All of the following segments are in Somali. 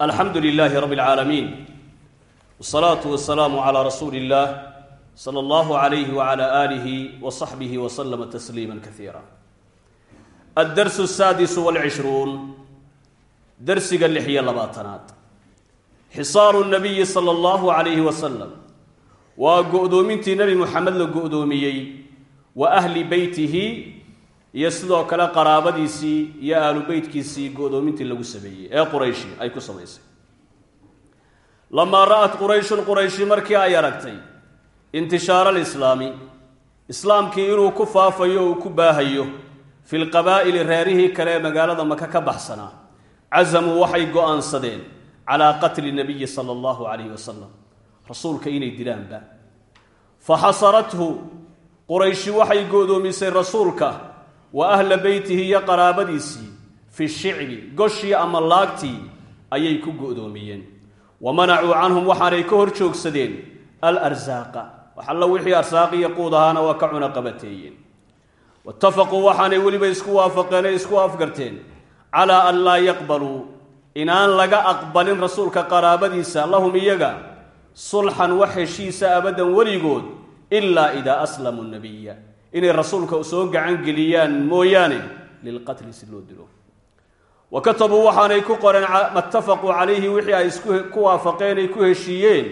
alxamdu lilaahi rabi اlcaalamiin wsalaatu wasalaamu calaa rasuuli اllah sala allahu alayhi wala aalihi wa saxbihi waslama tasliima kaiira addarsu asaadisu walcishruun darsiga lix iyo labaatanaad. Xisaaru nabiyi sala allahu calayhi wasalam waa go-doomintii nebi muxamed la go-doomiyey wa ahli beytihi iyo sidoo kale qaraabadiisii iyo aalu beytkiisii go-doomintii lagu sameeyey ee qurayshi ay ku samaysay. Lamaa ra'at qurayshun qurayshi markii ay aragtay intishaara alislaami islaamkii inuu ku faafayo uu ku baahayo fi lqabaa'ili reerihii kale ee magaalada maka ka baxsanaa casamuu waxay go'aansadeen calaa qatli nabiyi sala allahu calayhi wasalam rasuulka inay dilaanba fa xasarathu qurayshi waxay go-doomisay rasuulka wa ahla beytihi iyo qaraabadiisii fi shicbi goshii ama laagtii ayay ku go-doomiyeen. Wa manacuu canhum waxaanay ka hor joogsadeen alarsaaqa waxalla wixii arsaaqiyo quud ahaana waa ka cunaqabateeyeen. Waitafaquu waxaanay weliba isku waafaqeen ee isku afgarteen calaa an laa yaqbaluu inaan laga aqbalin rasuulka qaraabadiisa lahum iyaga sulxan wax heshiisa abadan weligood ilaa idaa aslamuu nabiya inay rasuulka soo gacan geliyaan mooyaane lilqatli si loo dilo. Wa katabuu waxaanay ku qoreen matafaquu calayhi wixii ay isku waafaqeen ay ku heshiiyeen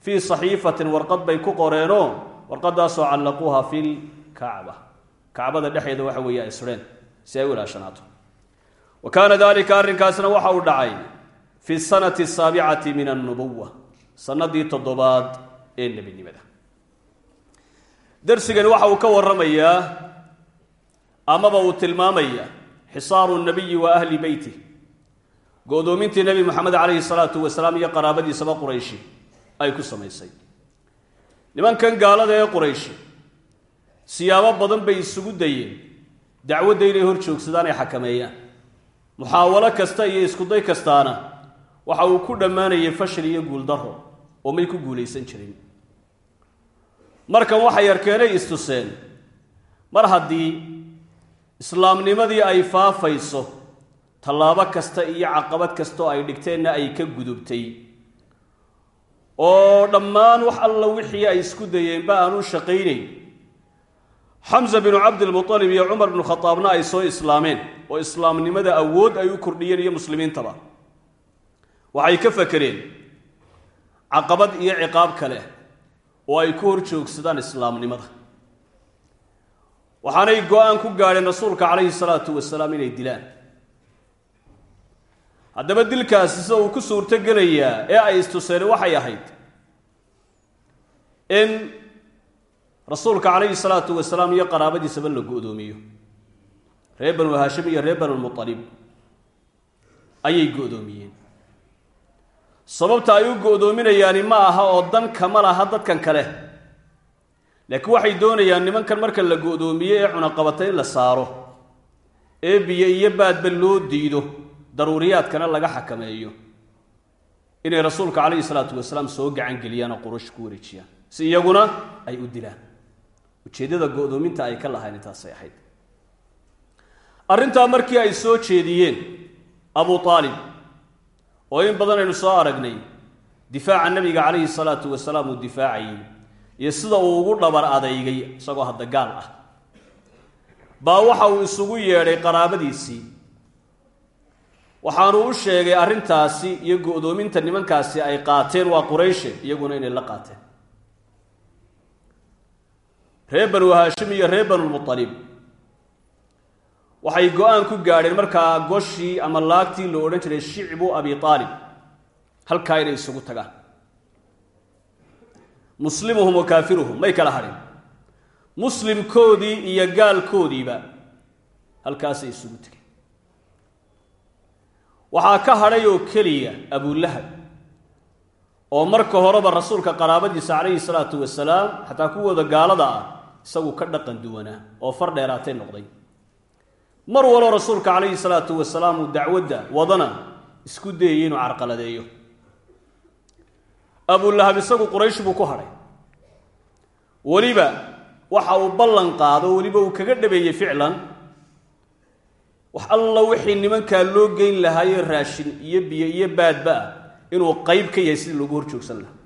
fii saxiifatin warqad bay ku qoreenoo warqadaasoo callaquuha filkacba kacbada dhexeeda waxa weeye isreen si ay u wa kaana dalika arrinkaasna waxa uu dhacay fi sanati asaabicati min annubuwa sanadii toddobaad ee nebinimada darsigani waxa uu ka warramayaa amaba uu tilmaamaya xisaaru nabiyi wa ahli beyti go-doomintii nebi moxamed calayhi salaatu wasalaam iyo qaraabadiisaba qurayshi ay ku samaysay. Nimankan gaalada ee qurayshi siyaabo badan bay isugu dayeen. Dacwadda inay hor joogsadaan ay xakameeyaan. Muxaawalo kasta iyo iskuday kastaana waxa uu ku dhammaanayay fashil iyo guuldarro oo may ku guulaysan jirin markan waxay arkeenay istuseen. Mar haddii islaamnimadii ay faafayso tallaabo kasta iyo caqabad kastaoo ay dhigteenna ay ka gudubtay. Oo dhammaan wax alla wixii ay isku dayeenba aan u shaqaynayn xamse binu cabdilmutalib iyo cumar binu khadaabna ay soo islaameen oo islaamnimada awood ay u kordhiyeen iyo muslimiintaba. Waxay ka fakereen caqabad iyo ciqaab kale oo ay ku hor joogsadaan islaamnimada. Waxaanay go'aan ku gaadheen rasuulka calayhi salaatu wasalaam inay dilaan. Haddaba dilkaasi sida uu ku suurto gelayaa ee ay istuseen waxay ahayd in rasuulka calayhi salaatu wasalaam iyo qaraabadiisaba la go-doomiyo. Reer banu haashim iyo reer banulmualib ayay go-doomiyeen sababta ay u go-doominayaani ma aha oo dan kama laha dadkan kale. Laakiin waxay doonayaan nimankan marka la go-doomiye ee cunaqabata in la saaro ee biyo iyo baadba loo diido daruuriyaadkana laga xakameeyo. Inay rasuulka calayhi salaatu wasalaam soo gacan geliyaan oo quraysh ku wareejiyaan. Si iyaguna ay u dilaan. Ujeeddada go-doominta ay ka lahayn intaasay ahayd. Arrintaa markii ay soo jeediyeen abu aalib oo in badan aynu soo aragnay difaaca nabiga calayhi salaatu wasalaam uu difaacayey iyo sida uu ugu dhabar adeygay isagoo hadda gaal ah. Baa waxa uu isugu yeedhay qaraabadiisii. Waxaanu u sheegay arrintaasi iyo go-doominta nimankaasi ay qaateen waa qurayshe iyaguna inay la qaateen. Reer banu haashim iyo reer banulmualib waxay go'aan ku gaadheen markaa goshii ama laagtii loo odhan jiray shicbu abi aalib halkaa inay isugu tagaan. Muslimuhum wa kaafiruhum may kala hadhin muslimkoodii iyo gaalkoodiiba halkaasay isugu tegeen waxaa ka hadhay oo keliya abulahab oo marka horeba rasuulka qaraabadiisa calayhi salaatu wasalaam xataa kuwooda gaalada ah isagu ka dhaqan duwanaa oo far dheeraatay noqday mar waloo rasuulka calayhi salaatu wasalaam uu dacwadda wadana isku dayayay inuu carqaladeeyo. Abulahab isagu quraysh buu ku hadhay weliba waxa uu ballan qaado weliba uu kaga dhabeeyey ficlan wax alla wixii nimankaa loo geyn lahaaye raashin iyo biyo iyo baadba ah inuu qayb ka yahay sidii loogu hor joogsan lahaa.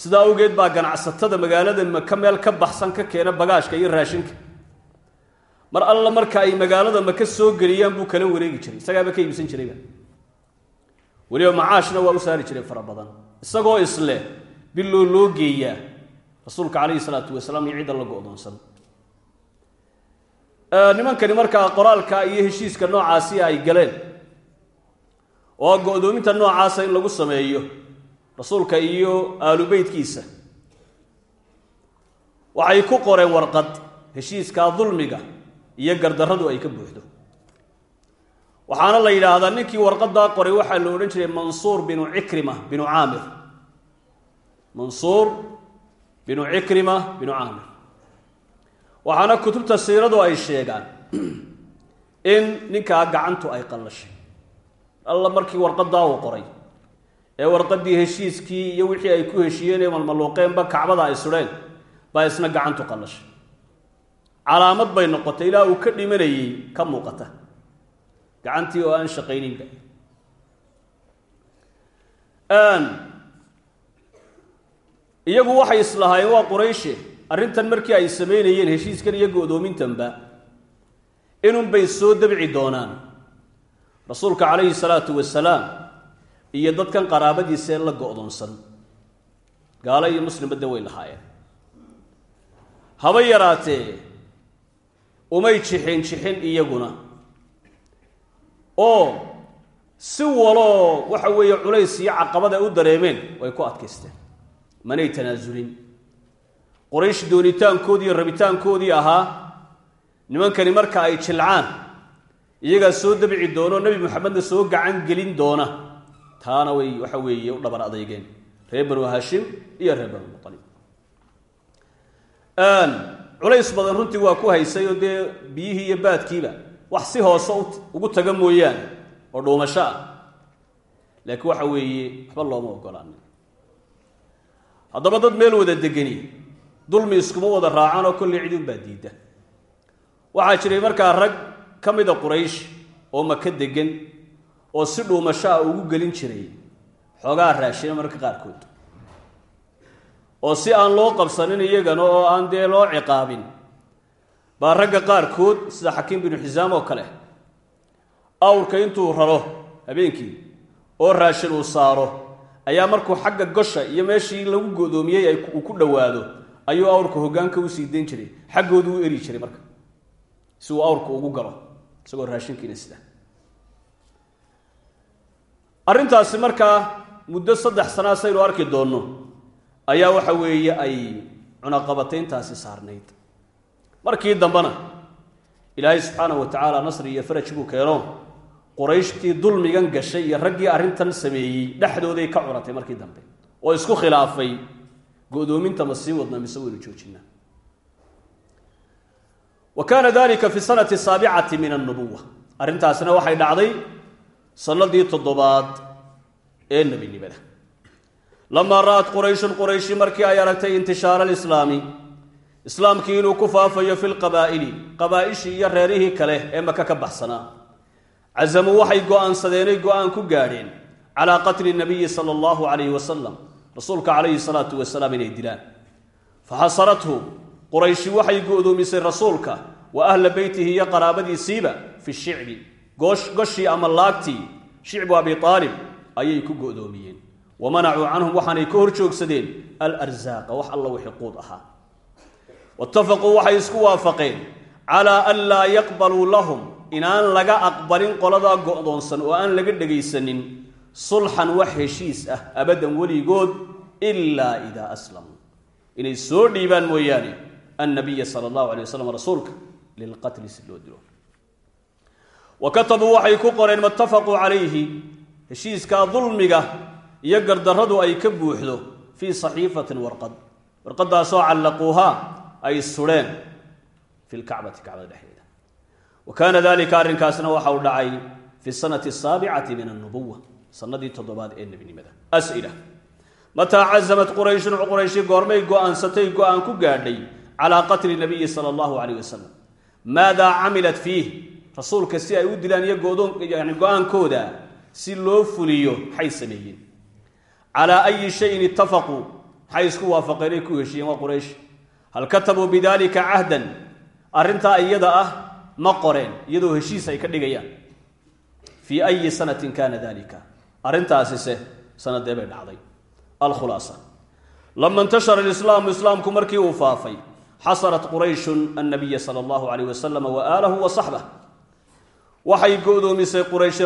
Sidaa awgeed baa ganacsatada magaalada maka meel ka baxsan ka keena bagaashka iyo raashinka mar alla marka ay magaalada maka soo geliyaan buu kala wareegi jiray. Isagaaba ka iibsan jirayba weliba macaashna waa u saari jiray fara badan. Isagoo isle biloo loo geeyaa rasuulka calayhi salaatu wasalaam iyo cidda la go-doonsan. Nimankani markaa qoraalka iyo heshiiska noocaasi ay galeen oo go-doominta noocaasa in lagu sameeyo rasuulka iyo aalubeytkiisa waxay ku qoreen warqad heshiiskaa dulmiga iyo gardarradu ay ka buuxdo. Waxaana la yidhaahdaa ninkii warqadaa qoray waxaa la odhan jiray mansuur binu cikrima binu caamir. Mansuur binu cikrima binu caamir. Waxaana kutubta siiradu ay sheegaan in ninkaa gacantu ay qallashay. Alla markii warqadaa uu qoray ee warqadii heshiiskii iyo wixii ay ku heshiiyeen ee malmaluuqeenba kacbada ay sudheen baa isna gacantu qallashay calaamad bay noqotay ilaa uu ka dhimanayey ka muuqata. Gacantii oo aan shaqayninba. Iyagu waxay islahaayeen waa qurayshe arrintan markii ay samaynayeen heshiiskan iyo go-doomintanba inunbay soo dabci doonaan. Rasuulka calayhi salaatu wasalaam iyo dadkan qaraabadiisee la go-doonsan. Gaalo iyo muslimba de way lahaayeen. Haba yaraatee umay jixin jixin iyaguna. Oo si waloo waxa weeye culays iyo caqabad ay u dareemeen way ku adkaysteen. Manay tanaasulin qoraysh doonitaankoodii iyo rabitaankoodii ahaa nimankani marka ay jilcaan iyagaa soo dabci doono nebi maxamedna soo gacan gelin doona. Taana way waxa weeye u dhabar adeygeen reer banu hashim iyo reer banu mualib culays badan runtii waa ku haysay oo dee biyihii iyo baadkiiba wax si hoose ugu taga mooyaane oo dhuumasho ah. Laakiin waxa weeye waxba looma ogolaanin haddaba dad meel wada degani dulmi iskuma wada raacaan oo kolley cidin baa diidda. Waxaa jiray markaa rag ka mida quraysh oo maka degan oo si dhuumasho ah ugu gelin jiray xoogaa raashina mararka qaarkood oo si aan loo qabsanin iyagana oo aan dee loo ciqaabin. Baa ragga qaarkood sida xakiim binu xisaam oo kale awrka intuu raro habeenkii oo raashin uu saaro ayaa markuu xagga gosha iyo meeshii lagu godoomiyey uu ku dhowaado ayuu awrka hoggaanka u sii dayn jiray. Xaggoodu u eri jiray marka si uu awrka ugu galo isagoo raashinkiina sida. Arrintaasi markaa muddo saddex sanaa saynu arki doonno ayaa waxa weeye ay cunaqabatayntaasi saarnayd. Markii dambena ilaahay subxaanahu wa tacaala nasri iyo faraj buu keeno qurayshtii dulmigan gashay iyo raggii arrintan sameeyey dhexdooday ka cunatay markii dambe. Oo isku khilaafay go-doominta ma sii wadna mise waynu joojinaa? Wa kaana dalika fi sanati saabicati min annubuwa arrintaasina waxay dhacday sanadii toddobaad ee nebinimada lamaa ra'at qurayshun qurayshi markii ay aragtay intishaara alislaami islaamkii inuu ku faafayo fi lqabaa'ili qabaa'ishii iyo reerihii kale ee maka ka baxsanaa casamuu waxay go'aansadeenay go'aan ku gaadheen calaa qatli nabiyi sala allahu calayhi wasalam rasuulka calayhi salaatu wasalaam inay dilaan. Faxasarathu qurayshi waxay go'doomisay rasuulka wa ahla beytihi iyo qaraabadiisiiba fi shicbi goshii ama laagtii shicbu abi aalib ayay ku go'doomiyeen wa manacuu canhum waxaanay ka hor joogsadeen alarsaaqa wax alla wixii quud ahaa waitafaquu waxay isku waafaqeen calaa an laa yaqbaluu lahum inaan laga aqbalin qoladaa go'doonsan oo aan laga dhegaysanin sulxan wax heshiis ah abadan weligood ilaa idaa aslamuu inay soo dhiibaan mooyaane annabiya sala allahu alay wasalam rasuulka lilqatli si loo dilo wa katabuu waxay ku qoreen dulmiga iyo gardarradu ay ka buuxdo fii saxiifatin warqad. Warqadaasoo callaquuhaa ay sudheen fi lkacbati kacbada dhexdeeda. Wa kaana dalika arrinkaasna waxa uu dhacay fi sanati asaabicati min annubuwa sanadii toddobaad ee nebinimada. As'ila mataa cazamat qurayshun qurayshi goormay go'aansatay go'aan ku gaadhay calaa qatli nabiyi sala allahu calayh wasalam maadaa camilat fiih? Rasuulka si ay u dilaan iyo go'aankooda si loo fuliyo maxay sameeyeen calaa ayi shayin itafaquu maxay isku waafaqeen ay ku heshiiyeen waa quraysh? Hal katabuu bidalika cahdan arrintaa iyada ah ma qoreen iyadoo heshiis ay ka dhigayaan. Fii ayi sanatin kana dalika arrintaasise sanadee bay dhacday. Alkhulaasa lama intashara alislaamu islaamku markii uu faafay xasarat qurayshun annabiya sala allahu alayh wasalam wa aalahu wa waxay go-doomisay qurayshi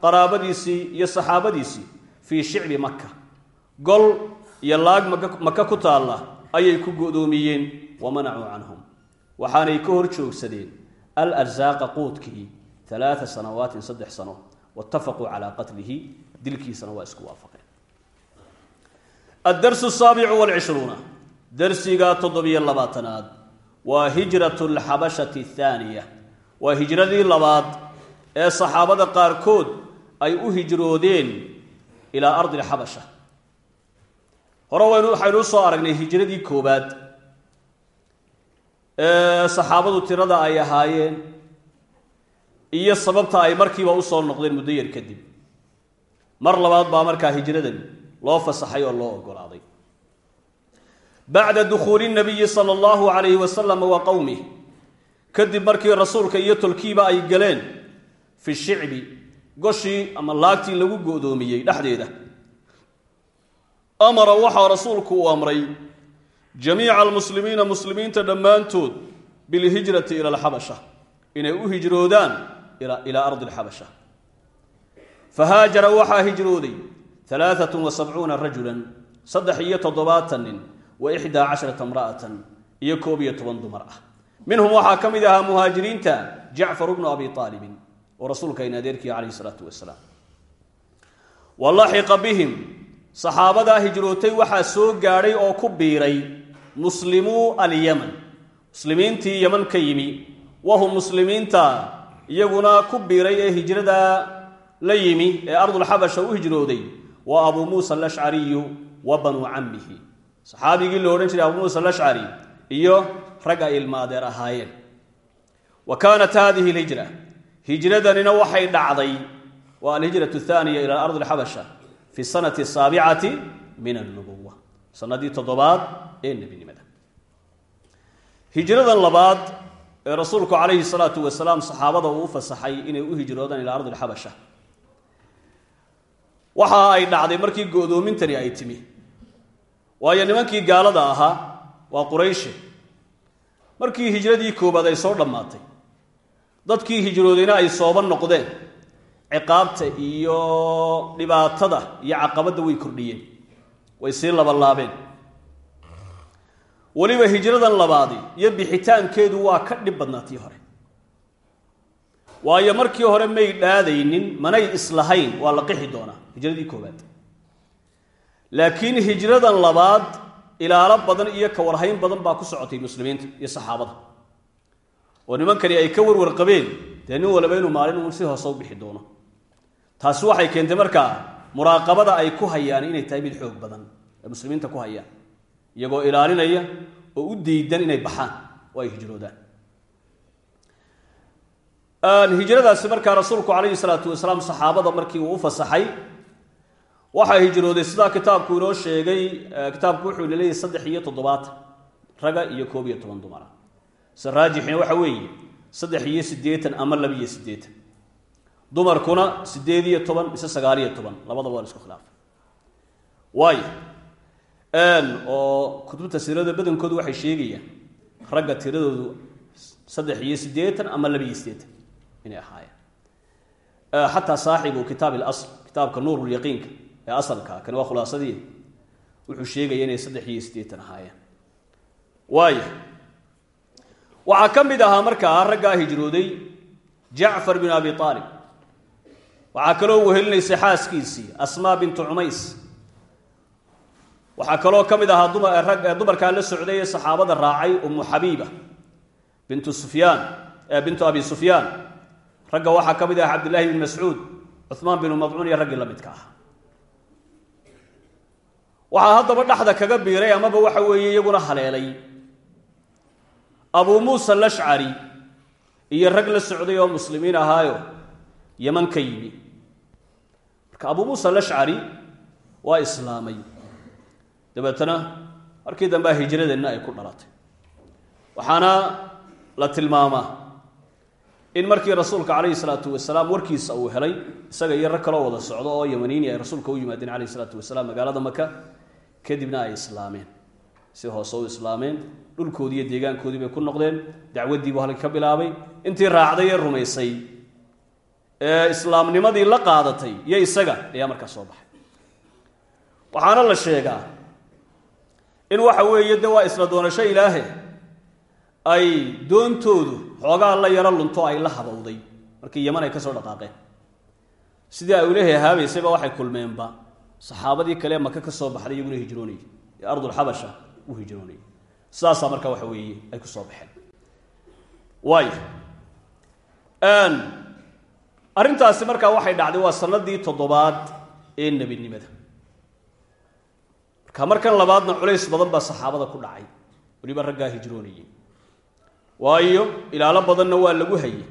qaraabadiisii iyo saxaabadiisii fii shicbi maka gol iyo laag maka ku taalla ayay ku go-doomiyeen wa manacuu canhum. Waxaanay ka hor joogsadeen al arsaaqa quudkii alaaa sanawaatin saddex sano waitafaquu calaa qatlihi dilkiisana waa isku waafaqeen. Addarsu asaabicu walcishruuna darsiga toddobiyo labaatanaad waa hijratu alxabashati athaaniya waa hijradii labaad ee saxaabada qaarkood ay u hijroodeen ilaa ardi alxabasha hore waynu waxaynu u soo aragnay hijradii koowaad. Ee saxaabadu tirada ay ahaayeen iyo sababta ay markiiba u soo noqdeen muddo yar kadib mar labaad baa markaa hijradan loo fasaxay oo loo ogolaaday. Bacda dukhuuli nabiyi sala allahu calayhi wasalam wa qowmih kadib markii rasuulka iyo tolkiiba ay galeen fi shicbi goshii ama laagtii lagu go-doomiyey dhexdeeda. Amara waxaa rasuulku uu amray jamiica almuslimiina muslimiinta dhammaantood bilhijrati ila alxabasha inay u hijroodaan ilaa ardi alxabasha fahaajara waxaa hijrooday alaaatun wa sabcuuna rajulan saddex iyo toddobaatan nin wa ixdaa casharata imra'atan iyo koob iyo toban dumar ah. Minhum waxaa ka mid ahaa muhaajiriinta jacfar bnu abi aalibin oo rasuulka in adeerkii calayhi salaatu wasalaam. Wa laxiqa bihim saxaabadaa hijrootay waxaa soo gaadhay oo ku biiray muslimuu alyaman. Muslimiintii yaman ka yimi wahum muslimiinta iyaguna ku biiray ee hijrada la yimi ee ardulxabasha u hijrooday waa abuu muusa alashcariyu wa banuu cammihi. Saxaabigii la odhan jiray abuu muusa alashcari iyo rag ay ilmaadeer ahaayeen. Wa kaanat hadihi alhijra hijradanina waxay dhacday. Waa alhijratu athaniya ila ardi alxabasha fi sanati asaabicati min alnubuwa sanadii toddobaad ee nebinimada. Hijradan labaad ee rasuulku calayhi salaatu wasalaam saxaabada uu u fasaxay inay u hijroodaan ilaa ardi alxabasha waxa ay dhacday markii go-doomintani ay timi. Waayo nimankii gaalada ahaa waa qurayshe markii hijradii koobaad ay soo dhammaatay dadkii hijroodayna ay sooba noqdeen. Ciqaabta iyo dhibaatada iyo caqabadda way kordhiyeen. Way sii labalaabeen. Weliba hijradan labaadi iyo bixitaankeedu waa ka dhib badnaatii hore. Waayo markii hore may dhaadaynin manay islahayn waa la qixi doonaa hijradii koowaad. Laakiin hijradan labaad ilaalo badan iyo kawarhayn badan baa ku socotay muslimiinta iyo saxaabada oo nimankani ay ka warwar qabeen dee nin walaba inuu maalin uun si hoose u bixi doono. Taasi waxay keentay markaa muraaqabada ay ku hayaan inay tahay mid xoog badan ay muslimiinta ku hayaan iyagoo ilaalinaya oo u diidan inay baxaan oo ay hijroodaan. Hijradaasi markaa rasuulku calayhi salaatu wasalaam saxaabada markii uu u fasaxay waxaa hijrooday sidaa kitaabku inoo sheegay kitaabku wuxuu leeyahay saddex iyo toddobaatan raga iyo koob iyo toban dumara raajixina waxa weeye saddex iyo siddeetan ama laba iyo siddeetan. Dumarkuna siddeed iyo toban mise sagaal iyo toban labadaba waa la isku khilaafay. Waayo oo kutubta siirada badankoodu waxay sheegayaan ragga tiradoodu saddex iyo siddeetan ama laba iyo siddeetan inay ahaayeen. Xataa saaxibu kitaab ilasl kitaabka nuurulyaqiinka ee asalka kani waa khulaasadii wuxuu sheegaya inay saddex iyo siddeetan ahaayeen. Waayo waxaa ka mid ahaa markaa raggaa hijrooday jacfar bin abi aalib waxaa kaloo wehelinaysay xaaskiisii asmaa bintu cumays. Waxaa kaloo ka mid ahaa dumarkaa la socday ee saxaabada raacay umu xabiiba bintu sufyaan bintu abi sufyaan. Ragga waxaa ka mid ah cabdillahi bn mascuud cuhmaan binu madcuun iyo raggii la midka ah waxaa haddaba dhexda kaga biiray amaba waxa weeye iyaguna haleelay abuu muusa alashcari iyo rag la socday oo muslimiin ahaayo yaman ka yimi. Marka abu muusa alashcari waa islaamay. Dabeetana markii dambea hijradeenna ay ku dhalatay waxaana la tilmaamaa in markii rasuulka calayhi salaatu wasalaam warkiisa uu helay isaga iyo rag kaloo wada socdo oo yamaniini ay rasuulka u yimaadeen calayhi salaatu wasalaam magaalada maka kadibna ay islaameen si hoose u islaameen dhulkoodii iyo deegaankoodii bay ku noqdeen. Dacwaddiibuu halka ka bilaabay. Intii raacday ee rumaysay. Ee islaamnimadii la qaadatay iyo isaga ayaa markaa soo baxay. Waxaana la sheegaa in waxa weeye de waa isla doonasho ilaahe ay doontoodu xoogaa la yaro lunto ay la habowday. Markii yaman ay ka soo dhaqaaqeen. Sidii ay ula heehaabaysayba waxay kulmeenba. Saxaabadii kale maka ka soo baxday iyaguna hijroonayay ee ardulxabasha u hijroonayay sidaasaa marka waxa weeye ay ku soo baxeen. Waaya arrintaasi markaa waxay dhacday waa sanadii toddobaad ee nebinimada. Marka markan labaadna culays badan baa saxaabada ku dhacay. Weliba raggaa hijroonayay. Waayo ilaalo badanna waa lagu hayay.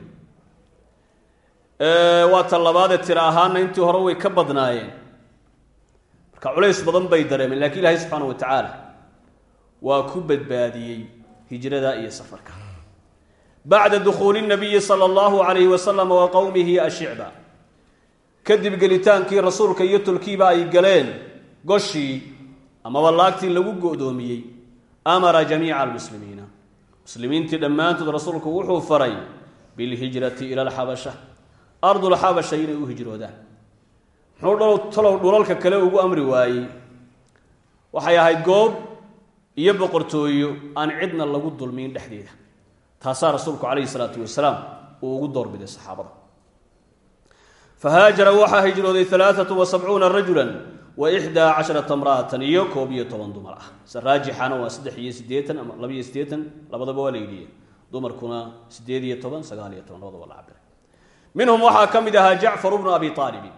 Waa ta labaadee tira ahaana intii hore way ka badnaayeen. Marka culays badan bay dareemeen lakiin ilaahay subxaana wa tacaala waa ku badbaadiyey hijrada iyo safarka. Bacda dukhuuli nabiyi sala allahu calayhi wasalam wa qowmihi ashicba. Kadib gelitaankii rasuulka iyo tulkiiba ay galeen goshii amaba laagtii lagu go'doomiyey amara jamiica almuslimiina. Muslimiintii dhammaantood rasuulku wuxuu faray bilhijrati ila alxabasha. Ardulxabasha inay u hijroodaan. Muxuu talow dhulalka kale ugu amri waayey. Waxay ahayd goob iyo boqortooyo aan cidna lagu dulmiin dhexdeeda. Taasaa rasuulku calayhi salaatu wasalaam uu ugu doorbiday saxaabada. Fahaajara waxaa hijrooday sabcuuna rajulan wa ixdaa casharata iyo koob iyo toban dumar ah. Se raajixana waa ama labiiyo siddeetan labadaba waa la yidhiye. Dumarkuna siddeed iyo toban sagaal minhum waxaa ka mid ahaa jacfar bnu abi aalibin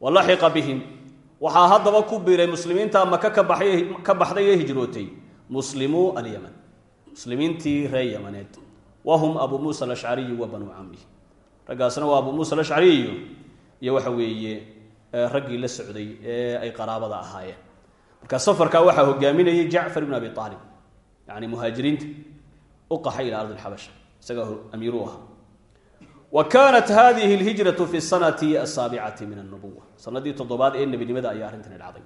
wa laxiqa bihim. Waxaa haddaba ku biiray muslimiinta maka ka baxday hijrootay muslimuu alyaman muslimiintii reer yamaneed wahum abu muusa alashcariyu wa banuu camih raggaasna waa abu muusa alashcariyu iyo waxa weeye raggii la socday ee ay qaraabada ahaayeen. Marka safarkaa waxaa hogaaminayay jacfar ibn abi aalib yani muhaajiriinta. U qaxay ila ardi lxabasha isagaa amiiru ahaa. Wa kaanat hadihi lhijratu fi sanati asaabicati min annubuwa sanadii toddobaad ee nebinimada ayaa arrintani dhacday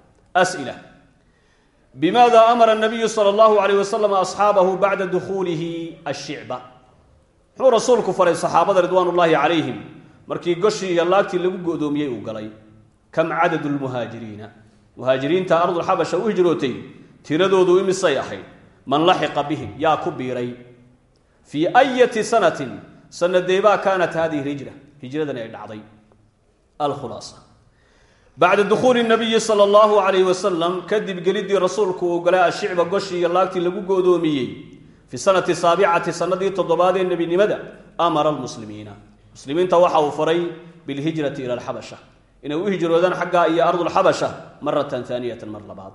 as'ila bmaada amara nabiyu sala allahu alayh wasalam asxaabahu bacda dukhuulihi ashicba muxuu rasuulku faray saxaabada ridwaan ullaahi calayhim markii goshii iyo laagtii lagu go'doomiyey uu galay kam cadadu lmuhaajiriina muhaajiriinta ardulxabasha u hijrootay tiradoodu imisay ahayd man laxiqa bihim yaa ku biiray fii ayati sanatin sanadeebaa kaanat hadihi hijra hijradani ay dhacday alkhulaasa bacda dukhuuli nabiyi sala allahu calayhi wasalam kadib gelidii rasuulku uu galay ashicba goshii iyo laagtii lagu go'doomiyey. Fi sanati saabicati sanadii toddobaad ee nebinimada amara almuslimiina. Muslimiinta waxa uu faray bilhijrati ila alxabasha inay u hijroodaan xaggaa iyo ardulxabasha maratan aaniyatan mar labaad.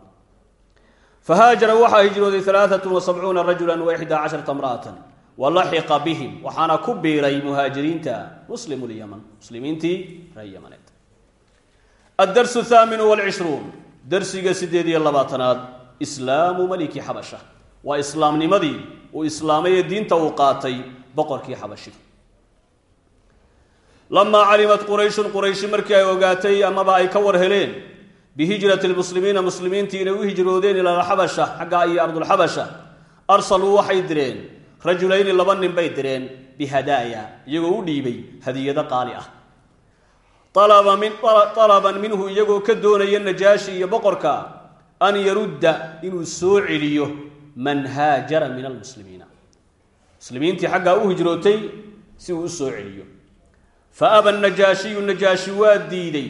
Fahaajara waxaa hijrooday alaaatu wa sabcuuna rajula wa ixdaa casharata mra'atan wa laxiqa bihim waxaana ku biiray muhaajiriinta muslimu lyaman muslimiintii addarsu thaaminu walcishruun darsiga siddeed iyo labaatanaad islaamu maliki xabasha waa islaamnimadii uu islaamay ee diinta uu qaatay boqorkii xabashida lamaa calimat qurayshun qurayshi markii ay ogaatay amaba ay ka war heleen bihijrati lmuslimiina muslimiintii inay u hijroodeen ila alxabasha xaggaa iyo ardulxabasha arsaluu waxay direen rajulayni laba nin bay direen bihadaaya iyagoo u dhiibay hadiyado qaali ah alaban minhu iyagoo ka doonaya najaashi iyo boqorka an yarudda inuu soo celiyo man haajara min almuslimiina muslimiintii xaggaa u hijrootay si uu u soo celiyo fa aba najaashiyu najaashi waa diiday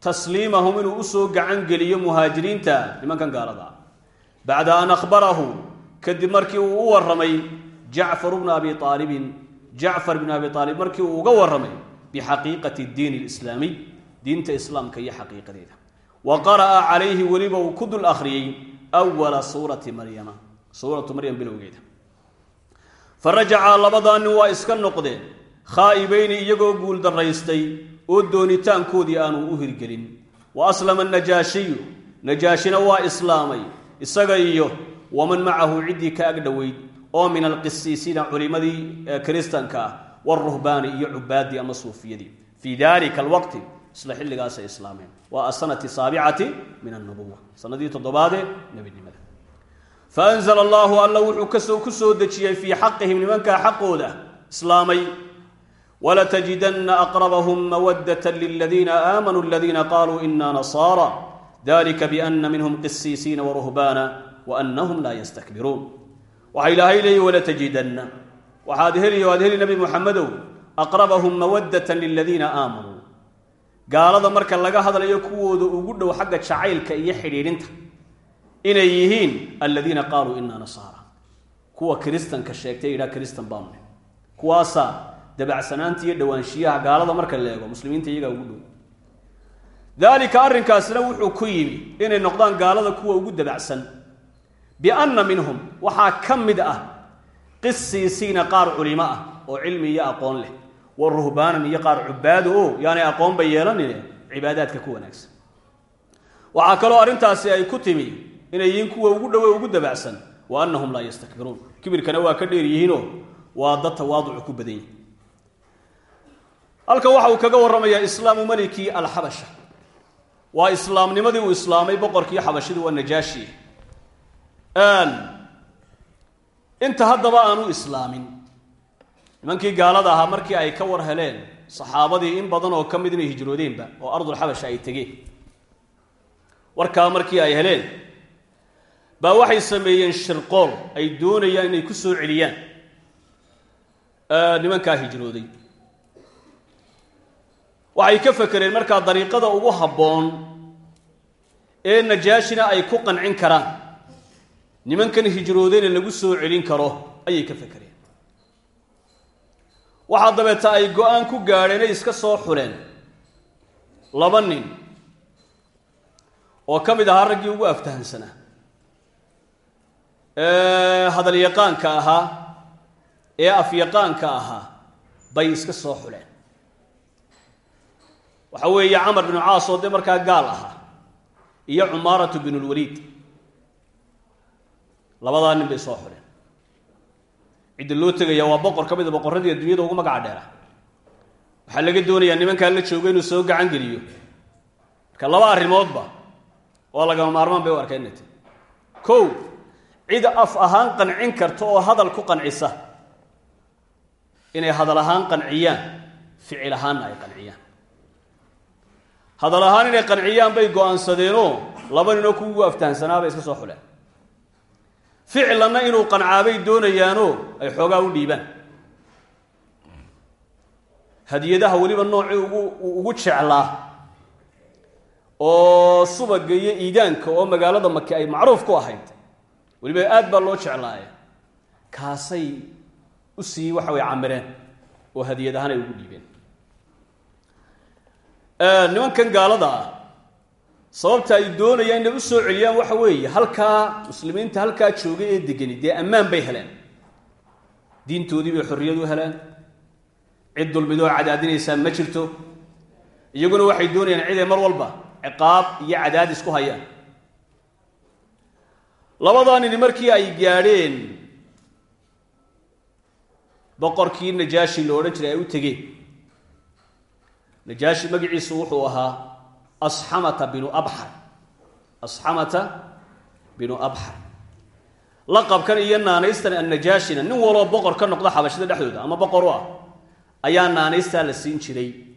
tasliimahum inuu u soo gacan geliyo muhaajiriinta nimankan gaalada ah bacda an akhbarahu kadib markii uu u warramay jacfar bna abi aalibin jacfar bn abi aalib markii uu uga warramay bxaqiiqati diin اlislaamiy diinta islaamka iyo xaqiiqadeeda wa qara'a calayhi weliba uu ku dul akhriyey wala suurati maryama suuratu maryam bilowgeeda fa rajacaa labadaa nin waa iska noqdeen khaa'ibayni iyagoo guul daraystay oo doonitaankoodii aanu u hirgelin wa aslama najaashiyu najaashina waa islaamay isaga iyo waman macahu ciddii ka agdhoweyd oo min alqisiisiina culimadii kiristanka ah wruhbaani iyo cubaadii ama suufiyadii fii dalika alwaqti isla xilligaasay islaameen waa asanati saabicati min annubuwa sanadii toddobaadee nebinimada faanzla allahu alla wuxuu ku soo dejiyey fii xaqihim nimankaa xaqooda islaamay wltjidna aqrabhm mawadة lladiina aamanuu aladiina qaluu ina nasaara dalika bana minhm qisiisiina wruhbaana wanahum la ystakbiruun waxa ilaahay leeyi wlatjidna waxaad heli o heli nabi muxamedow aqrabahum mawadatan liladiina aamanuu gaalada marka laga hadlayo kuwooda ugu dhow xagga jacaylka iyo xidhiidhinta inay yihiin alladiina qaaluu inaa nasaara. Kuwa kristanka sheegtay yidhaha kristan baanu ne kuwaasaa dabacsanaanta iyo dhowaanshiyaha gaalada marka la eego muslimiinta iyagaa ugu dhow. Daalika arrinkaasna wuxuu ku yimi inay noqdaan gaalada kuwa ugu dabacsan. Bianna minhum waxaa ka mid ah qisiisiina qaar culimo ah oo cilmi iyo aqoon leh. Wa ruhbaanan iyo qaar cubaado o yaanay aqoonba yeelanine cibaadaadka ku wanaagsan. Waxaa kaloo arrintaasi ay ku timi inay yihiin kuwa ugu dhowe ugu dabacsan wa annahum laa yastakbiruun. Kibirkana waa ka dheer yihiinoo waa dad tawaaducu ku badan yihiin halkan waxa uu kaga warramayaa islaamu maliki alxabasha. Waa islaamnimadii uu islaamay boqorkii xabashidii waa najaashi inta haddaba aanu islaamin. Nimankii gaalada ahaa markii ay ka war heleen saxaabadii in badan oo ka mid inay hijroodeenba oo ardulxabasha ay tegeen. Warkaa markii ay heleen baa waxay sameeyeen shirqool ay doonayaan inay ku soo celiyaan. Nimankaa hijrooday. Waxay ka fekereen markaa dariiqada ugu habboon ee najaashina ay ku qancin karaan nimankan hijroodayna lagu soo celin karo ayay ka fekereen. Waxaa dabeeta ay go'aan ku gaadheen ay iska soo xuleen laba nin oo ka mid ahaa raggii ugu aftahansanaa hadalyaqaanka ahaa ee afyaqaanka ahaa bay iska soo xuleen waxa weeye camar binu caas oo dee markaa gaal ahaa iyo cumaaratu binu lwaliid labadaa nin bay soo xuleen cidda loo tegaya waa boqor ka mida boqorradii adduunyada ugu magaca dheera. Waxaa laga doonayaa nimankaa la jooga inuu soo gacan geliyo. Marka laba arrimoodba waa lagama maarmaan bay u arkeen tahy kow cid af ahaan qancin karta oo hadal ku qancisa inay hadal ahaan qanciyaan ficil ahaanna ay qanciyaan. Hadal ahaan inay qanciyaan bay go'aansadeenoo laba ninoo kugu aftahansanaa bay iska soo xuleen ficlanna inuu qancaabay doonayaanoo ay xoogaa u dhiibaan. Hadiyadaha weliba noocii ugu ugu jeclaa oo subaga iyo iidaanka oo magaalada maki ay macruuf ku ahayd weliba aad baa loo jeclaaye kaasay u sii waxa way camireen oo hadiyad ahaan ay ugu dhiibeen. Nimankan gaalada ah sababta ay doonayaan inay u soo celiyaan waxa weeye halkaa muslimiinta halkaa joogay ee degani dee ammaan bay heleen. Diintoodii bay xorriyad u heleen. Cid dulmidoo cadaadinaysaa ma jirto. Iyaguna waxay doonayaan ciday mar walba ciqaab iyo cadaadis ku hayaan. Labadaa nini markii ay gaadheen boqorkii najaashi lo odhan jiray ay u tegeen. Najaashi magaciisu wuxuu ahaa asxamata binu abxar asxamata binu abxar laqabkan iyo naanaystan annajaashina nin waloo boqor ka noqda xabashada dhexdooda ama boqor u ah ayaa naanaystaa la siin jiray.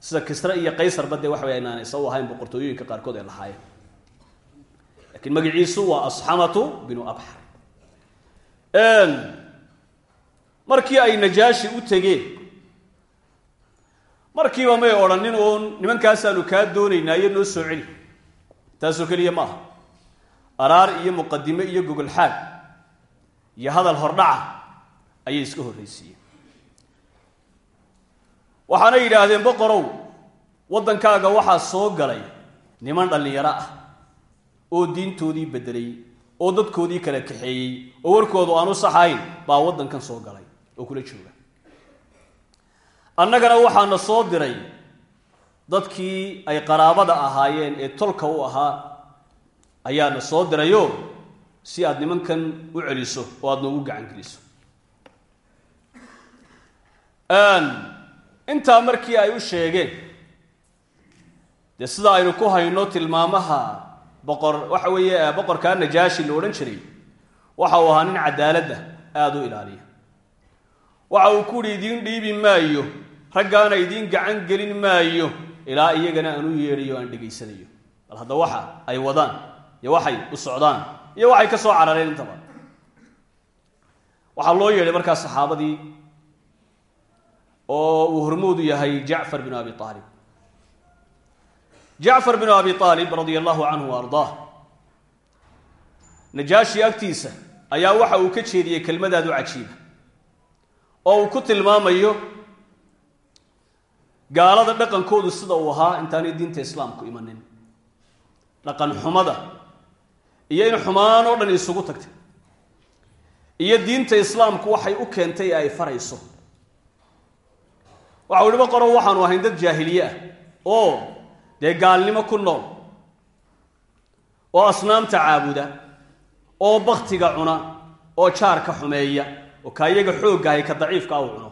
Sida kisre iyo qaysarba dee waxa way ay naanaysa u ahayn boqortooyooyinka qaarkood ay lahaayeen. Lakiin magaciisu waa asxamatu binu abxar markii ay najaashi u tegeen markiiba may odhanin uun nimankaasaanu kaa doonaynaa iyo noo soo celi. Taasoo keliya ma aha. Araar iyo muqadime iyo gogolxaag iyo hadal hordhaca ayay iska horraysiiyeen. Waxaana yidhaahdeen boqorow waddankaaga waxaa soo galay niman dhallinyaro ah oo diintoodii beddelay oo dadkoodii kala kaxeeyey oo warkoodu aanu saxayn baa waddankan soo galay oo kula jooga annagana waxaana soo diray dadkii ay qaraabada ahaayeen ee tolka u ahaa ayaana soo dirayo si aad nimankan u celiso oo aada noogu gacan geliso intaa markii ay u sheegeen dee sida aynu ku hayno tilmaamaha boqor waxa weeye boqorkaa najaashi la odhan jiray waxa uu ahaa nin cadaaladda aada u ilaaliya waxa uu ku uhi idiin dhiibi maayo. Raggaana idiin gacan gelin maayo. Ilaa iyagana aan u yeedhayo aan dhegaysanayo. Bal hadda waxa ay wadaan iyo waxay u socdaan iyo waxay ka soo carareen intaba. Waxaa loo yeedhay markaa saxaabadii oo uu hormoodu yahay jacfar binu abi aalib jacfar binu abi aalib radia allahu canhu wa ardaah najaashi agtiisa ayaa waxa uu ka jeediyey kelmadaadu cajiiba oo uu ku tilmaamayo gaalada dhaqankoodu sida uu ahaa intaanay diinta islaamku imanin. Dhaqan xumada iyo in xumaan oo dhan isugu tagtay. Iyo diinta islaamku waxay u keentay ee ay farayso. Waxa u ihi boqoro waxaanu ahayn dad jaahiliye ah oo dee gaalnimo ku nool oo asnaamta caabuda oo baktiga cuna oo jaarka xumeeya oo ka iyaga xooggahay ka daciifka u cuno.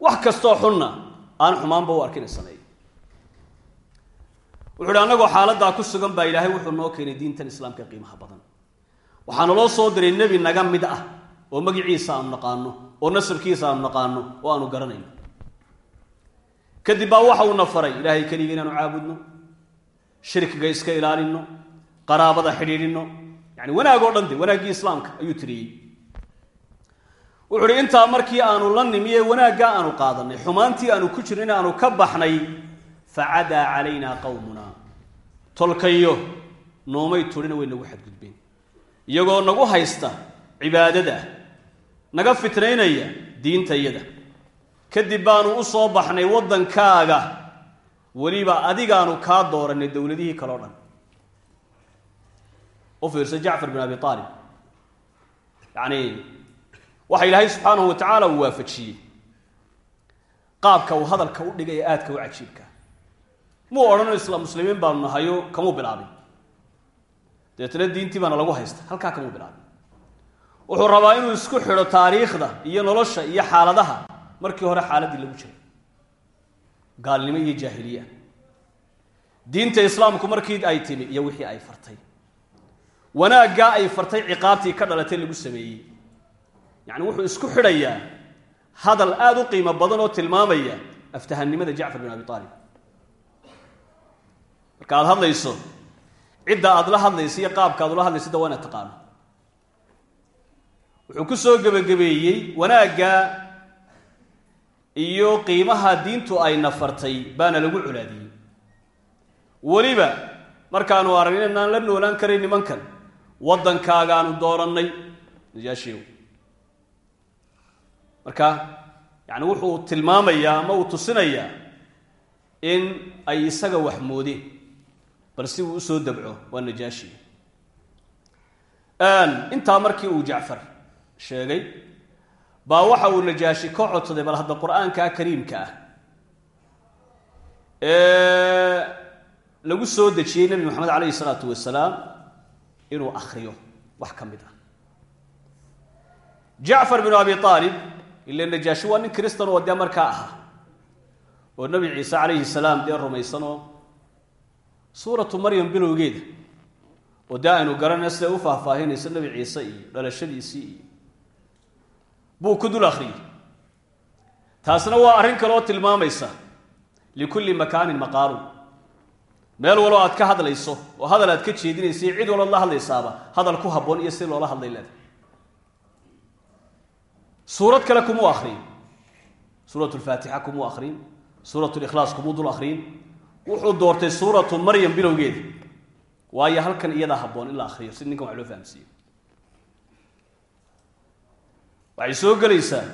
Wax kastoo xunna aan xumaanba u arkin sameeyo wuxu uhi annagoo xaaladdaa ku sugan baa ilaahay wuxuu noo keenay diintan islaamka qiimaha badan. Waxaana loo soo diray nebi naga mid ah oo magiciisa aanu naqaano oo nasabkiisa aanu naqaano oo aanu garanayno. Kadib baa waxa uuna faray ilaahay keliga inaanu caabudno shirkiga iska ilaalinno qaraabada xidhiidhinno yani wanaag oo dhan de wanaaggii islaamka ayuu tiriyey wuxu uhi intaa markii aanu la nimiye wanaaggaa aanu qaadanay. Xumaantii aanu ku jirno in aanu ka baxnay. Facadaa calayna qowmuna tolkayo noomay turina way nagu xadgudbeen. Iyagoo nagu haysta cibaadada naga fitnaynaya diintayada kadib baanu u soo baxnay waddankaaga weliba adigaanu kaa dooranay dowladihii kaleo dhan. U fiirsa jacfar bin abi aalib yacni waxa ilaahay subxaanahu wa tacaala uu waafajiyey. Qaabka uu hadalka u dhigay ee aadka u cajiibka. Muu odhano isla muslimiin baanu nahayo kamuu bilaabin. Dabeetana diintii baana lagu haysta halkaa kamuu bilaabin. Wuxuu rabaa inuu isku xidho taariikhda iyo nolosha iyo xaaladaha markii hore xaaladdii lagu jiray. Gaalnimo iyo jaahiliya. Diinta islaamku markii ay timi iyo wixii ay fartay. Wanaaggaa ay fartay ciqaabtii ka dhalatay lagu sameeyey yacni wuxuu isku xidhayaa hadal aada u qiimo badan oo tilmaamaya aftahannimada jacfar bin abi aalib marka aada hadlayso cidda aada la hadlaysa iyo qaabka aad ula hadlaysa waa inaad taqaano. Wuxuu ku soo gebagabeeyey wanaagga iyo qiimaha diintu ay nafartay baana lagu colaadiyey weliba markaanu aragn inaan la noolaan karay nimankan waddankaagaanu doorannay najaashiyow marka yani wuxuu tilmaamayaa ama uu tusinayaa in ay isaga wax moodeen bal si uu u soo dabco waa najaashi. Intaa markii uu jacfar sheegay baa waxa uu najaashi ka codsaday bal hadda qur'aankaa kariimka ah. Ee lagu soo dejiyey nebi moxamed calayhi isalaatu wasalaam inuu akriyo wax ka mid ah. Jacfar binu abi aalib ila najaashi waa nin kristan oo dee markaa ahaa oo nebi ciise calayhi salaam dee rumaysanoo suuratu maryam bilowgeeda oo dee aynu garanayna siday u faahfaahinayso nebi ciise iyo dhalashadiisii iyo buu ku dul akhriyey. Taasna waa arrin kale oo tilmaamaysa likulli makaanin maqaalun meel waloo aad ka hadlayso oo hadal aad ka jeedinaysay cid walood la hadlaysaaba hadal ku habboon iyo si loola hadlay leeda suurad kale kumuu akriyin suurat lfaatixa kumuu akriyin suurat likhlaas kumuu dul akriyin wuxuu doortay suuratu maryam bilowgeeda waayo halkan iyadaa habboon in la akriyo si ninkan wax loo fahamsiiyo. Waxay soo gelaysaa.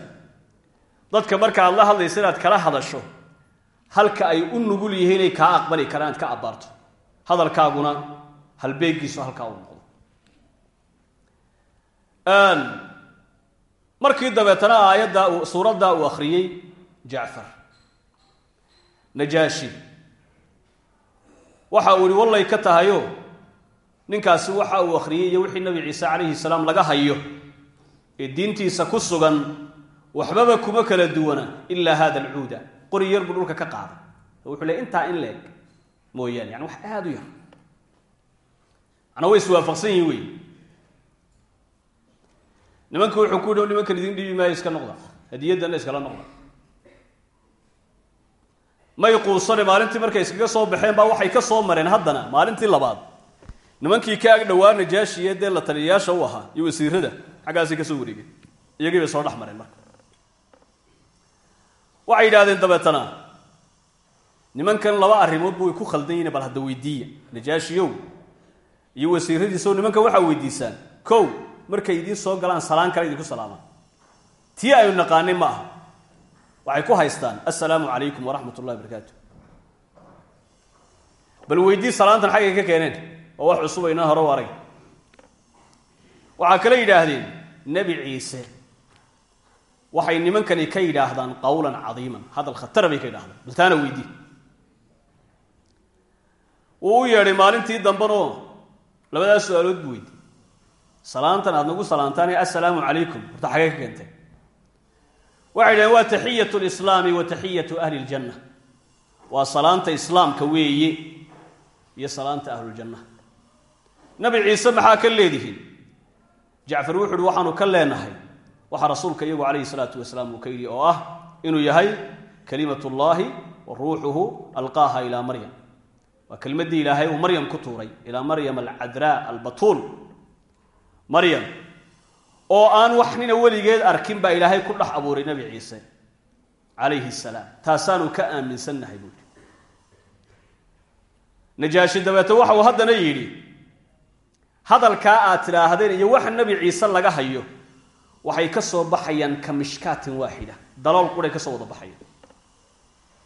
Dadka marka aad la hadlaysa inaad kala hadasho halka ay u nugul yihiin inay kaa aqbali karaan inaad ka abbaarto. Hadalkaaguna halbeegiisu halkaa noqdo markii dabeetana aayadda suuradda uu akhriyey jacfar najaashi waxa uu ihi wallay ka tahayo ninkaasi waxa uu akhriyey iyo wixii nabi ciise calayhi salaam laga hayo ee diintiisa ku sugan waxbaba kuma kala duwana ilaa hada alcuuda. Qori yar buu dhulka ka qaaday. Wuxuu le intaa in leeg mooyaane yani wax aada u yar. Manaa way iswaafaqsan yihiin wey nimanku wuxuu ku dhow nimankan idin dhibi maayo iska noqda. Hadiyaddanna iskala noqda. May quusane maalintii markay iskaga soo baxeen baa waxay ka soo mareen haddana maalintii labaad. Nimankii ka ag dhowaa najaashiye dee la taliyayaasha u ahaa iyo wasiirada xaggaasay ka soo wareegeen iyagii bay soo dhex mareen marka. Waxay yidhahdeen dabeetana nimankan laba arrimoodba way ku khaldan yihiin bal hadda weydiiya najaashiyow iyo wasiiradiiso nimankan waxaa weydiisaan. Kow markay idiin soo galaan salaan kale idinku salaamaan tii aynu naqaanay ma aha. Waxay ku haystaan assalaamu calaykum waraxmat ullahi barakaatu bal weydii salaantan xaggay ka keeneen oo wax cusub aynaa hore u arag waxaa kale yidhaahdeen nebi ciise waxay nimankani ka yidhaahdaan qawlan cadiiman. Hadal khatara bay ka yidhahdaan bal taana weydii wuu u yeedhay maalintii dambanoo labadaas su'aalood buu weydiy salaantan aada nagu salaantaane assalaamu calaykum. Horta xagee ka keentay. Waxay yidhahdeen waa taxiyatu lislaami wa taxiyatu ahli ljanna waa salaanta islaamka weeye iyo salaanta ahluljanna nabi ciise maxaa ka leedihiin? Jacfar wuxu uhi waxaanu ka leenahay. Waxaa rasuulka iyagu calayhi salaatu wasalaam uu ka yidhi oo ah inuu yahay kalimat ullaahi wa ruuxuhu alqaaha ilaa maryam. Waa kelmaddii ilaahay uu maryam ku tuuray ilaa maryam alcadraa albatuul maryam oo aan wax nina weligeed arkin baa ilaahay ku dhex abuuray nebi ciise calayhi salaam. Taasaanu ka aaminsannahay buui najaashi dabeete waxa uu haddana yidhi hadalkaa aad tidhaahdeen iyo waxa nebi ciise laga hayo waxay ka soo baxayaan ka mishkaatin waaxida dalool quray ka soo wada baxaya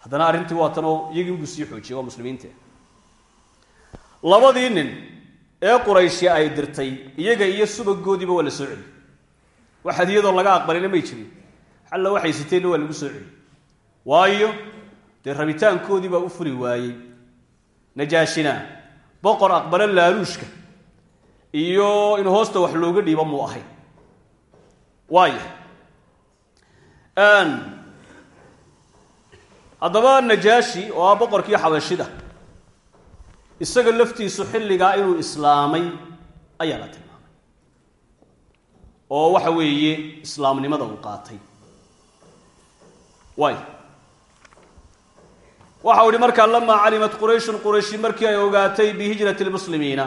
haddana arrintii waa tanoo iyagii inbuu sii xoojiyey waa muslimiinte labadii nin ee qurayshi ay dirtay iyaga iyo subagoodiiba waa la soo celiyey wax hadiyadoo laga aqbalina may jirin. Xalla waxay siteenna waa lagu soo celiyey waayo dee rabitaankoodii baa u furi waayey. Najaashina boqor aqbalo laaluushka iyo in hoosta wax looga dhiibo muu ahay. Waaya haddaba najaashi oo ah boqorkii xabashida isaga laftiisu xilligaa inuu islaamay ayaa la tilmaamay. oo waxa weeye islaamnimada uu qaatay. Waay waxa u ihi markaa lamaa calimat qurayshun qurayshi markii ay ogaatay bihijrati lmuslimiina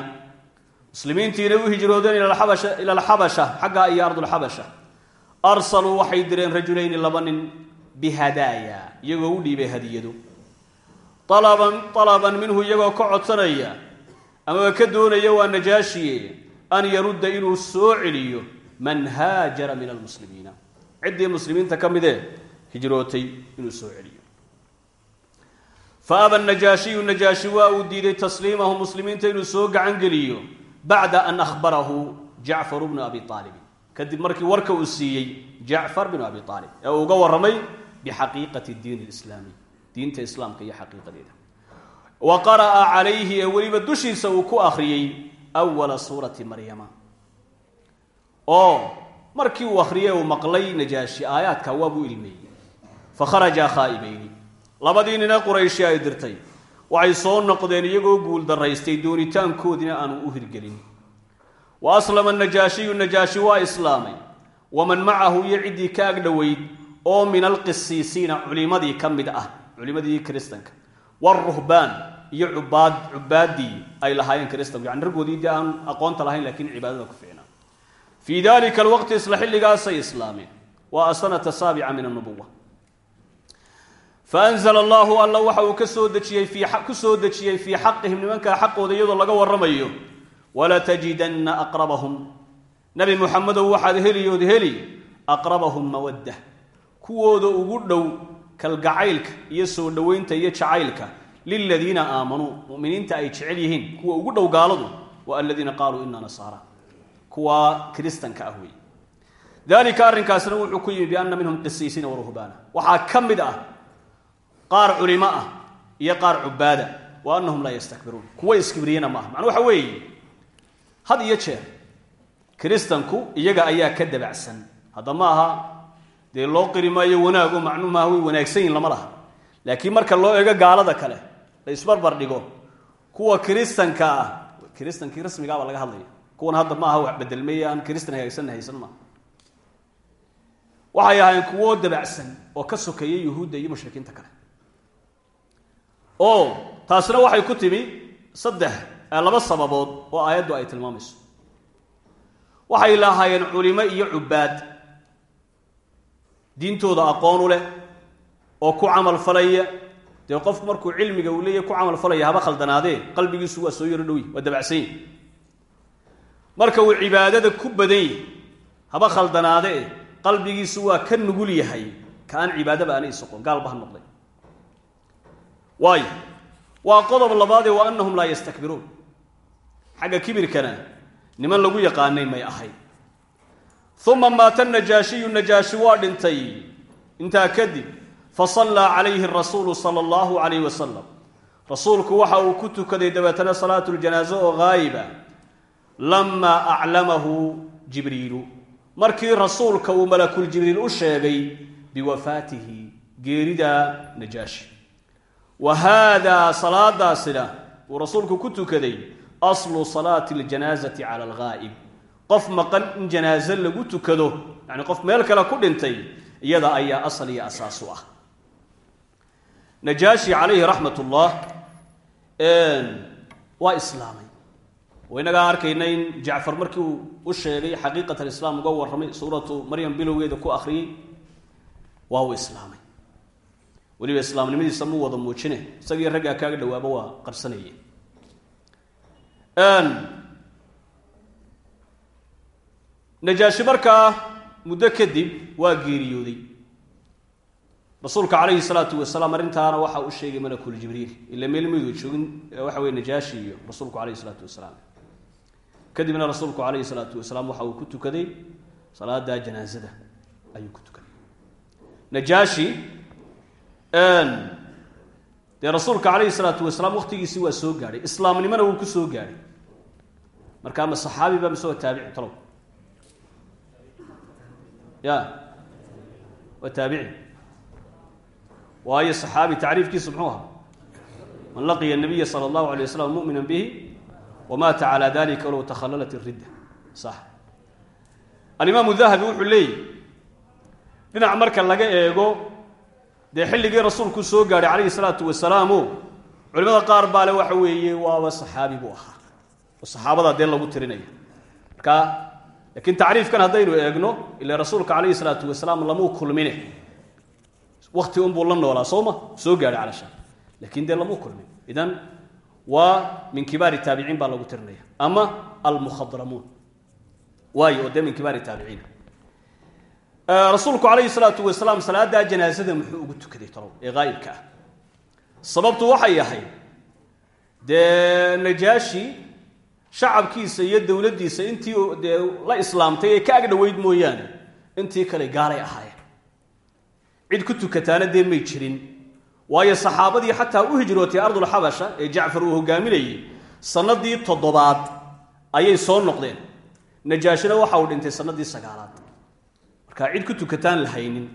muslimiintii inay u hijroodeen ila alxabasha xaggaa iyo ardulxabasha arsaluu waxay direen rajulayni laba nin bihadaaya iyagoo u dhiibay hadiyado alaban minhu iyagoo ka codsanaya amaba ka doonaya waa najaashiye an yarudda inuu soo celiyo man haajara min almuslimiina ciddii muslimiinta ka midee hijrootay inuu soo celiyo fa aba najaashiyu najaashi waa uu diiday tasliimahu muslimiinta inuu soo gacan geliyo bacda an ahbarahu jacfaru bnu abi aalibin kadib markii warka uu siiyey jacfar binu abi aalib ee uu uga warramay bixaqiiqati diin lislaami diinta islaamka iyo xaqiiqadeeda. Wa qara'a calayhi ee weliba dushiisa uu ku akhriyey awala suurati maryama. Oo markii uu akhriyey uu maqlay najaashi aayaadka waabuu ilmeeyey. Fa kharajaa khaa'ibayni. Labadii nine qurayshi ay dirtay. Waxay soo noqdeen iyagoo guul daraystay doonitaankoodiina aanu u hirgelin. Wa aslama najaashiyu najaashi waa islaamay. Waman macahu iyo ciddii ka ag oo min alqisiisiina culimadii ka mid ah culimadii kiristanka. Waruhbaan iyo cubaad cubaaddii ay lahaayeen kiristanku. Yani raggoodii dee aan aqoonta lahayn lakiin cibaadada ku fiicnaa. Fii dalika alwaqti isla xilligaasay islaameen. Waa asanata saabica min annubuwa faanzla allahu alla waxa uu ka soo dejiyey ku soo dejiyey fii xaqihim nimankaa xaqooda iyadoo laga warramayo walatajidanna aqrabahum. Nabi muxamedow waxaad heliyood heli aqrabahum mawadda kuwooda ugu dhow kalgacaylka iyo soo dhoweynta iyo jacaylka liladiina aamanuu muminiinta ay jecel yihiin kuwa ugu dhow gaaladu wa aladiina qaaluu ina nasaara kuwa kiristanka ah wey dalika arrinkaasna wuxuu ku yimi bianna minhum qisiisiina waruhbaana waxaa ka mid ah qaar culimo ah iyo qaar cubaada wa annahum laa yastakbiruun. Kuwa iskibriyana maaha macnuu waxa weeye had iyo jeer kiristanku iyaga ayaa ka dabacsan. Hadda ma dee loo qiri maayo wanaago macnuu maaha way wanaagsan yihiin lama laha. Laakiin marka loo eego gaalada kale la isbarbar dhigo kuwa kiristanka ah kiristankii rasmigaabaa laga hadlaya. Kuwan hadda ma aha wax bedelmay aan kiristan hagaagsanna haysan maaha waxay ahaayeen kuwo dabacsan oo ka sokeeya yuhuudda iyo mushrikiinta kale. Oo taasina waxay ku timi saddex laba sababood oo aayaddu ay tilmaamayso. Waxay lahaayeen culimo iyo cubaad diintooda aqoon u leh oo ku camal falaya. Dee qofku markuu cilmiga uu leeyahy ku camal falaya haba khaldanaadee? Qalbigiisu waa soo yaro dhowy waa dabacsan marka uu cibaadada ku badan yahi haba khaldanaadee? Qalbigiisu waa ka nugul yahay ka aan cibaadaba aanay isoqon gaalba noqday. Waayo waa qodob labaadee wa annahum laa yastakbiruun. Xagga kibirkana niman lagu yaqaanay may ahayd uma maata najaashiyu najaashi waa dhintay intaa kadib fasallaa calayhi rasuulu sala allahu calayh wasalam rasuulku waxa uu ku tukaday dabeetana salaatu ljanaaso oo haayiba lamaa aclamahu jibriilu markii rasuulka uu malakuljibriil u sheegay biwafaatihi geerida najaashi wa haadaa salaadaasina uu rasuulku ku tukaday aslu salaati ljanaasati cala alghaa'ib qof maqan in janaaso lagu tukado yacni qof meel kale ku dhintay iyada ayaa asal iyo asaas u ah. Najaashi calayhi raxmat ullah waa islaamay. Oo inagaa arkayna in jacfar markii uu u sheegay xaqiiqat alislaam uga warramay suuratu maryam bilowgeeda ku akhriyey waa uu islaamay. Weliba islaamnimadiisa mu wada muujine isagii raggaa kaaga dhawaaba waa qarsanaye najaashi markaa muddo kadib waa geeriyooday. Rasuulka calayhi salaatu wasalaam arrintaana waxa u sheegay malakul jibriil ila meel midu joogin waxa weye najaashi iyo rasuulku calayhi salaatu wasalaam. Kadibna rasuulku calayhi salaatu wasalaam waxa uu ku tukaday salaada janaasada ayuu ku tukaday. Najaashi dee rasuulka calayhi salaatu wasalaam waqtigiisii waa soo gaadhay islaamnimona wuu ku soo gaadhay marka ama saxaabi ba mise waa taabici talow ya. Waa taabici. Waayo saxaabi tacriifkiisu muxuu ahaa? Man laqiya nabiya sala allahu alay waslam mumina bihi wamaata calى dalika walow takhalalat iridda sax. Alimaamu dahabi wuxuu leeyahy dhinac marka laga eego dee xilligii rasuulku soo gaadhay calayhi salaatu wasalaamu culimada qaar baa le waxa weeye waaba saxaabi buu ahaa. Oo saxaabadaa dee lagu tirinaya laakiin tacriifkan haddaynu eegno ila rasuulka calayhi salaatu wasalaam lamuu kulmine. Wakti unbuu la noolaa soo ma? Soo gaadhay calashaan laakiin dee lamuu kulmin. Idan waa min kibaari taabiciin baa lagu tirinaya ama almukhadramuun waayo oo dee min kibaari taabiciin. Rasuulku calayhi salaatu wasalaam salaaddaa janaasada muxuu ugu tukaday talow ee haayibka ah. Sababtu waxay ahayd dee najaashi shacabkiisa iyo dowladdiisa intii la islaamtay ee ka agdhoweyd mooyaane intii kale gaalay ahaayeen. Cid ku tukataana dee may jirin. Waayo saxaabadii xataa u hijrootay ardulxabasha ee jacfar uu hogaaminayey sanadii toddobaad ayay soo noqdeen. Najaashina waxa uu dhintay sanadii sagaalaad. Marka cid ku tukataan la haynin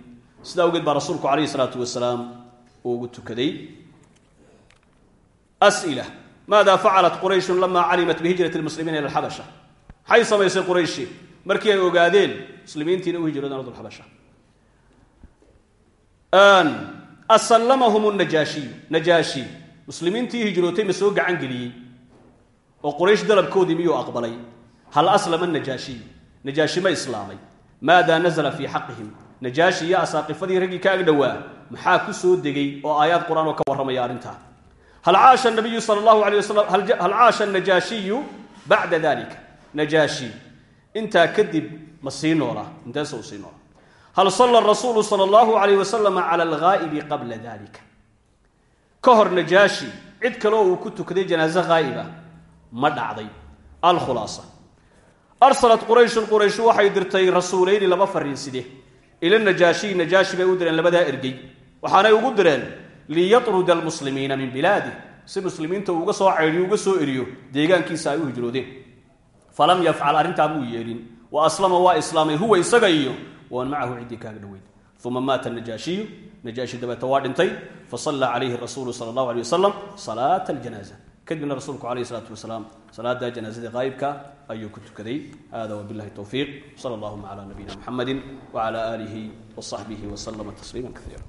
sidaa awgeed baa rasuulku calayhi salaatu wasalaam uu ugu tukaday maada facalat qurayshun lamaa calimat bihijrati lmuslimiina ila alxabasha maxay samaysay qurayshi markii ay ogaadeen muslimiintiina u hijroodeen ardulxabasha asallamahum najaashiyu najaashi muslimiintii hijrootay ma soo gacan geliyey oo quraysh dalabkoodii miyuu aqbalay hal aslama najaashiyu najaashi ma islaamay maada nazla fii xaqihim najaashi iyo asaaqifadii raggii ka ag dhowaa maxaa ku soo degay oo aayaad qur'aan oo ka warramaya arrintaa hal caasha nabiyu sala allahu alay wasalam hal caasha najaashiyu bacda dalika najaashi intaa kadib ma sii noolaa inteese uu sii noolaa hal sala rasuulu sala allahu alayh wasalam cala alghaa'ibi qabla dalika ka hor najaashi cid kale oo uu ku tukaday janaaso haa'iba ma dhacday alkhulaasa arsalat qurayshun qurayshu waxay dirtay rasuulayni laba fariinside ila najaashiyi najaashi u direen labadaa ergey waxaanay direen liyatruda almuslimiina min bilaadi si muslimiinta uuga soo caydiyo uga soo eriyo deegaankiisa ay u hijroodeen. Falam yafcal arrintaa muu yeelin. Wa aslama waa islaamay huwa isaga iyo waan macahu ciddii kaaga dhoweyd. Uma maata najaashiyu najaashi dabeeta waa dhintay. Fasallaa calayhi rasuulu sala allahu alay wasalam salaata aljanaaza kadibna rasuulku calayhi salaatu wasalaam salaada janaazada qaayibka ayuu ku tukaday. Hada wabillahi towfiiq sala allahuma cala nabiyina muxamedi wacala aalihi wasaxbihi waslama tasliima kaiira